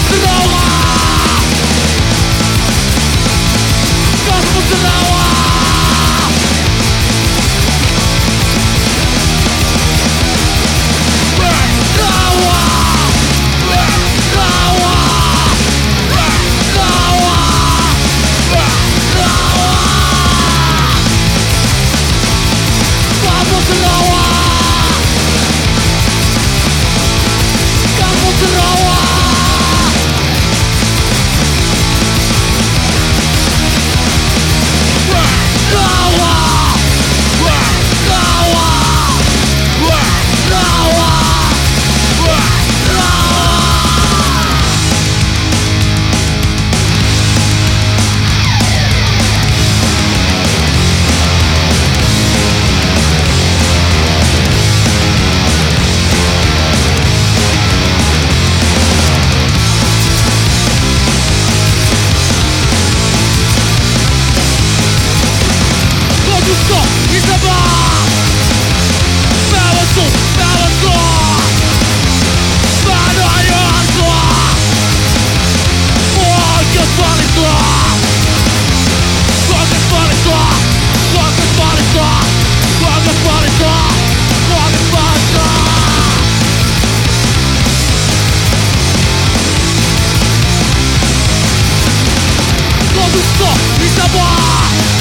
used to know 谢。